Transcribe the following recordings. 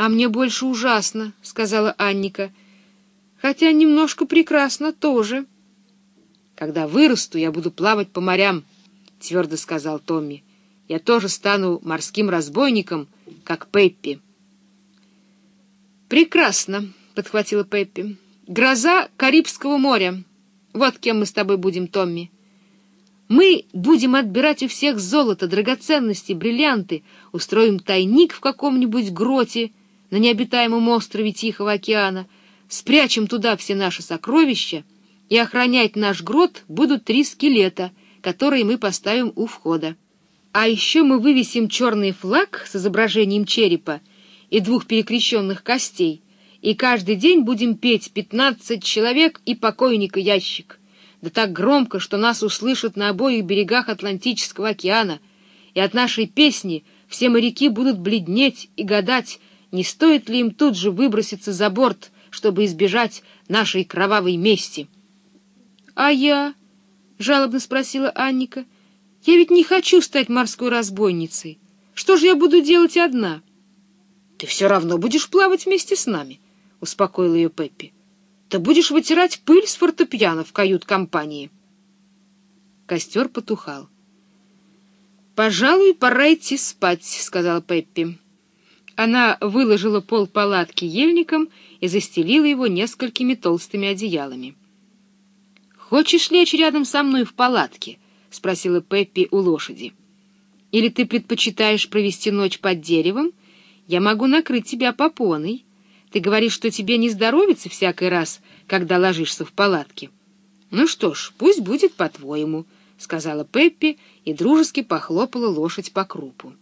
«А мне больше ужасно», — сказала Анника. «Хотя немножко прекрасно тоже». «Когда вырасту, я буду плавать по морям», — твердо сказал Томми. «Я тоже стану морским разбойником, как Пеппи». «Прекрасно», — подхватила Пеппи. «Гроза Карибского моря. Вот кем мы с тобой будем, Томми». Мы будем отбирать у всех золото, драгоценности, бриллианты, устроим тайник в каком-нибудь гроте на необитаемом острове Тихого океана, спрячем туда все наши сокровища, и охранять наш грот будут три скелета, которые мы поставим у входа. А еще мы вывесим черный флаг с изображением черепа и двух перекрещенных костей, и каждый день будем петь «Пятнадцать человек и покойника ящик» да так громко, что нас услышат на обоих берегах Атлантического океана, и от нашей песни все моряки будут бледнеть и гадать, не стоит ли им тут же выброситься за борт, чтобы избежать нашей кровавой мести. — А я? — жалобно спросила Анника. — Я ведь не хочу стать морской разбойницей. Что же я буду делать одна? — Ты все равно будешь плавать вместе с нами, — успокоила ее Пеппи. Ты будешь вытирать пыль с фортепиано в кают-компании. Костер потухал. «Пожалуй, пора идти спать», — сказала Пеппи. Она выложила пол палатки ельником и застелила его несколькими толстыми одеялами. «Хочешь лечь рядом со мной в палатке?» — спросила Пеппи у лошади. «Или ты предпочитаешь провести ночь под деревом? Я могу накрыть тебя попоной». Ты говоришь, что тебе не здоровится всякий раз, когда ложишься в палатке. Ну что ж, пусть будет по-твоему, — сказала Пеппи и дружески похлопала лошадь по крупу.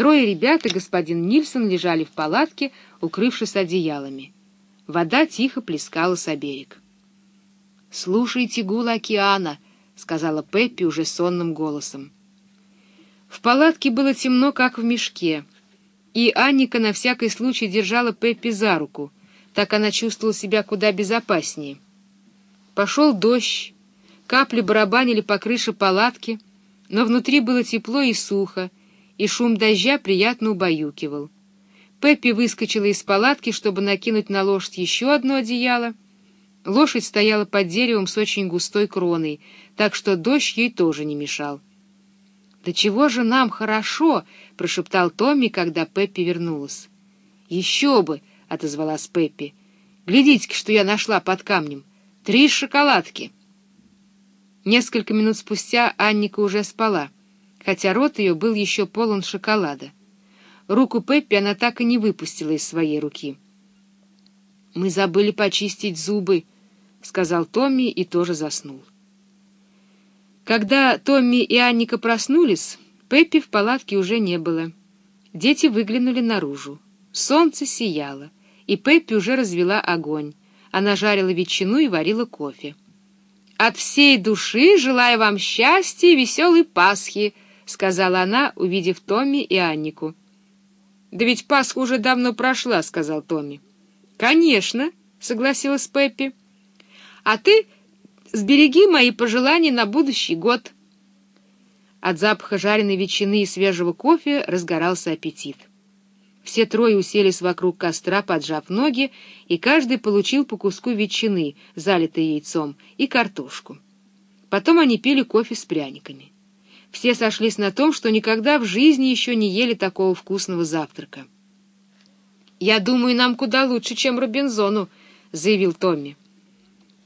Трое ребят и господин Нильсон лежали в палатке, укрывшись одеялами. Вода тихо плескала с берег. «Слушайте гул океана», — сказала Пеппи уже сонным голосом. В палатке было темно, как в мешке — и Анника на всякий случай держала Пеппи за руку, так она чувствовала себя куда безопаснее. Пошел дождь, капли барабанили по крыше палатки, но внутри было тепло и сухо, и шум дождя приятно убаюкивал. Пеппи выскочила из палатки, чтобы накинуть на лошадь еще одно одеяло. Лошадь стояла под деревом с очень густой кроной, так что дождь ей тоже не мешал. «Да чего же нам хорошо!» — прошептал Томми, когда Пеппи вернулась. «Еще бы!» — отозвалась Пеппи. «Глядите-ка, что я нашла под камнем! Три шоколадки!» Несколько минут спустя Анника уже спала, хотя рот ее был еще полон шоколада. Руку Пеппи она так и не выпустила из своей руки. «Мы забыли почистить зубы», — сказал Томми и тоже заснул. Когда Томми и Анника проснулись, Пеппи в палатке уже не было. Дети выглянули наружу. Солнце сияло, и Пеппи уже развела огонь. Она жарила ветчину и варила кофе. «От всей души желаю вам счастья и веселой Пасхи», — сказала она, увидев Томми и Аннику. «Да ведь Пасха уже давно прошла», — сказал Томми. «Конечно», — согласилась Пеппи. «А ты Сбереги мои пожелания на будущий год. От запаха жареной ветчины и свежего кофе разгорался аппетит. Все трое уселись вокруг костра, поджав ноги, и каждый получил по куску ветчины, залитой яйцом, и картошку. Потом они пили кофе с пряниками. Все сошлись на том, что никогда в жизни еще не ели такого вкусного завтрака. «Я думаю, нам куда лучше, чем Робинзону», — заявил Томми.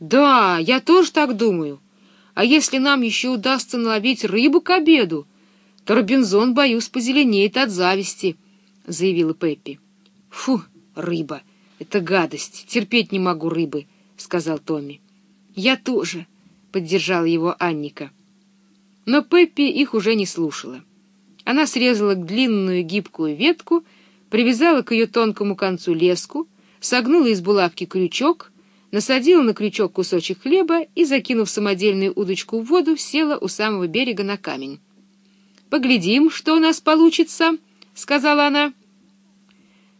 «Да, я тоже так думаю. А если нам еще удастся наловить рыбу к обеду, то Робинзон, боюсь, позеленеет от зависти», — заявила Пеппи. «Фу, рыба, это гадость, терпеть не могу рыбы», — сказал Томми. «Я тоже», — поддержала его Анника. Но Пеппи их уже не слушала. Она срезала длинную гибкую ветку, привязала к ее тонкому концу леску, согнула из булавки крючок — насадила на крючок кусочек хлеба и, закинув самодельную удочку в воду, села у самого берега на камень. «Поглядим, что у нас получится», — сказала она.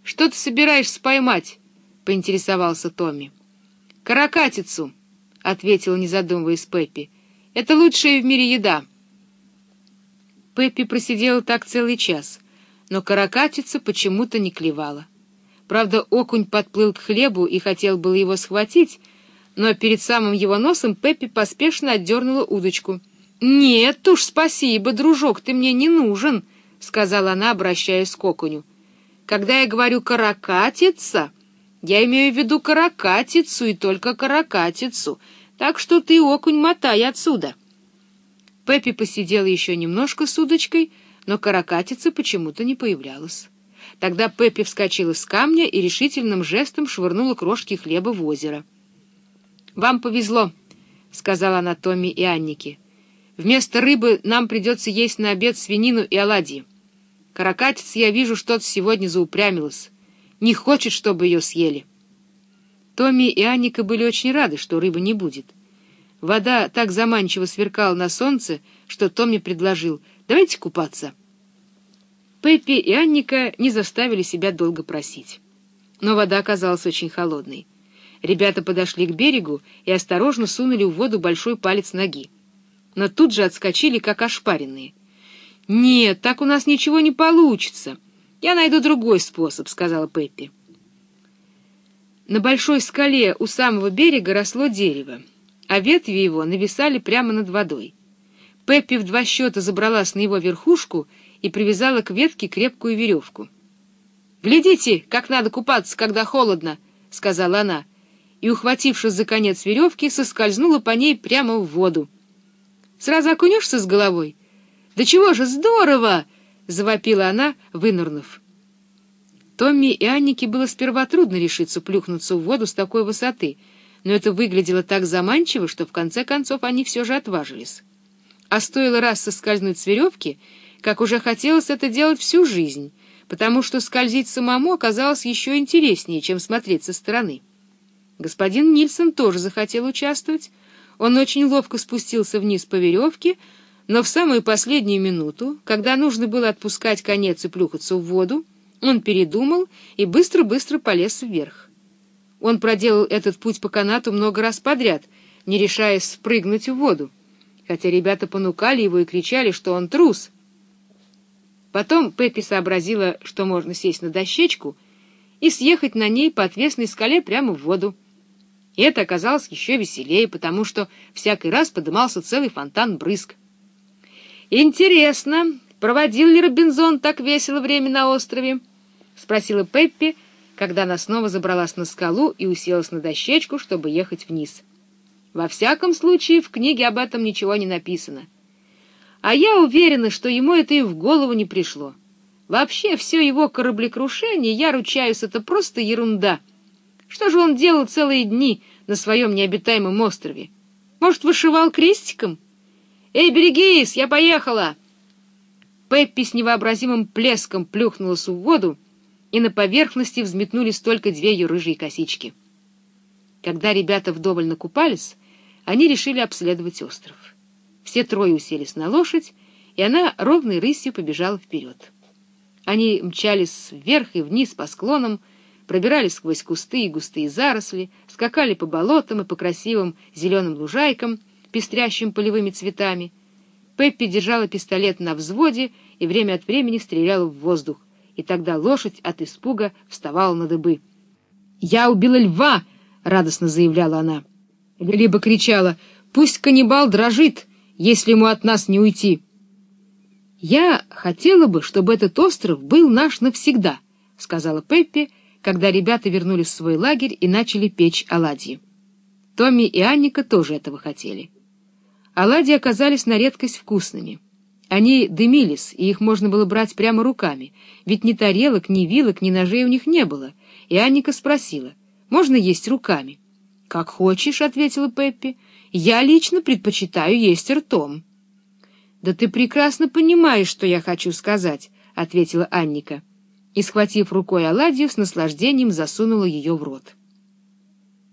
«Что ты собираешься поймать?» — поинтересовался Томми. «Каракатицу», — ответила, не задумываясь Пеппи. «Это лучшая в мире еда». Пеппи просидела так целый час, но каракатица почему-то не клевала. Правда, окунь подплыл к хлебу и хотел было его схватить, но перед самым его носом Пеппи поспешно отдернула удочку. «Нет уж, спасибо, дружок, ты мне не нужен», — сказала она, обращаясь к окуню. «Когда я говорю «каракатица», я имею в виду каракатицу и только каракатицу, так что ты, окунь, мотай отсюда». Пеппи посидела еще немножко с удочкой, но каракатица почему-то не появлялась. Тогда Пеппи вскочила с камня и решительным жестом швырнула крошки хлеба в озеро. «Вам повезло», — сказала она Томми и Аннике. «Вместо рыбы нам придется есть на обед свинину и оладьи. Каракатица, я вижу, что-то сегодня заупрямилась. Не хочет, чтобы ее съели». Томми и Анника были очень рады, что рыбы не будет. Вода так заманчиво сверкала на солнце, что Томми предложил «давайте купаться». Пеппи и Анника не заставили себя долго просить. Но вода оказалась очень холодной. Ребята подошли к берегу и осторожно сунули в воду большой палец ноги. Но тут же отскочили, как ошпаренные. «Нет, так у нас ничего не получится. Я найду другой способ», — сказала Пеппи. На большой скале у самого берега росло дерево а ветви его нависали прямо над водой. Пеппи в два счета забралась на его верхушку и привязала к ветке крепкую веревку. «Глядите, как надо купаться, когда холодно!» — сказала она, и, ухватившись за конец веревки, соскользнула по ней прямо в воду. «Сразу окунешься с головой?» «Да чего же здорово!» — завопила она, вынырнув. Томми и Аннике было сперва трудно решиться плюхнуться в воду с такой высоты — но это выглядело так заманчиво, что в конце концов они все же отважились. А стоило раз соскользнуть с веревки, как уже хотелось это делать всю жизнь, потому что скользить самому оказалось еще интереснее, чем смотреть со стороны. Господин Нильсон тоже захотел участвовать. Он очень ловко спустился вниз по веревке, но в самую последнюю минуту, когда нужно было отпускать конец и плюхаться в воду, он передумал и быстро-быстро полез вверх. Он проделал этот путь по канату много раз подряд, не решаясь спрыгнуть в воду, хотя ребята понукали его и кричали, что он трус. Потом Пеппи сообразила, что можно сесть на дощечку и съехать на ней по отвесной скале прямо в воду. И это оказалось еще веселее, потому что всякий раз подымался целый фонтан брызг. «Интересно, проводил ли Робинзон так весело время на острове?» — спросила Пеппи, когда она снова забралась на скалу и уселась на дощечку, чтобы ехать вниз. Во всяком случае, в книге об этом ничего не написано. А я уверена, что ему это и в голову не пришло. Вообще, все его кораблекрушение, я ручаюсь, это просто ерунда. Что же он делал целые дни на своем необитаемом острове? Может, вышивал крестиком? «Эй, берегись, я поехала!» Пеппи с невообразимым плеском плюхнулась в воду, и на поверхности взметнулись только две ее рыжие косички. Когда ребята вдоволь накупались, они решили обследовать остров. Все трое уселись на лошадь, и она ровной рысью побежала вперед. Они мчались вверх и вниз по склонам, пробирались сквозь кусты и густые заросли, скакали по болотам и по красивым зеленым лужайкам, пестрящим полевыми цветами. Пеппи держала пистолет на взводе и время от времени стреляла в воздух, и тогда лошадь от испуга вставала на дыбы. «Я убила льва!» — радостно заявляла она. Либо кричала «Пусть каннибал дрожит, если ему от нас не уйти!» «Я хотела бы, чтобы этот остров был наш навсегда», — сказала Пеппи, когда ребята вернулись в свой лагерь и начали печь оладьи. Томми и Анника тоже этого хотели. Оладьи оказались на редкость вкусными. Они дымились, и их можно было брать прямо руками, ведь ни тарелок, ни вилок, ни ножей у них не было. И Анника спросила, можно есть руками? — Как хочешь, — ответила Пеппи. — Я лично предпочитаю есть ртом. — Да ты прекрасно понимаешь, что я хочу сказать, — ответила Анника. И, схватив рукой оладью, с наслаждением засунула ее в рот.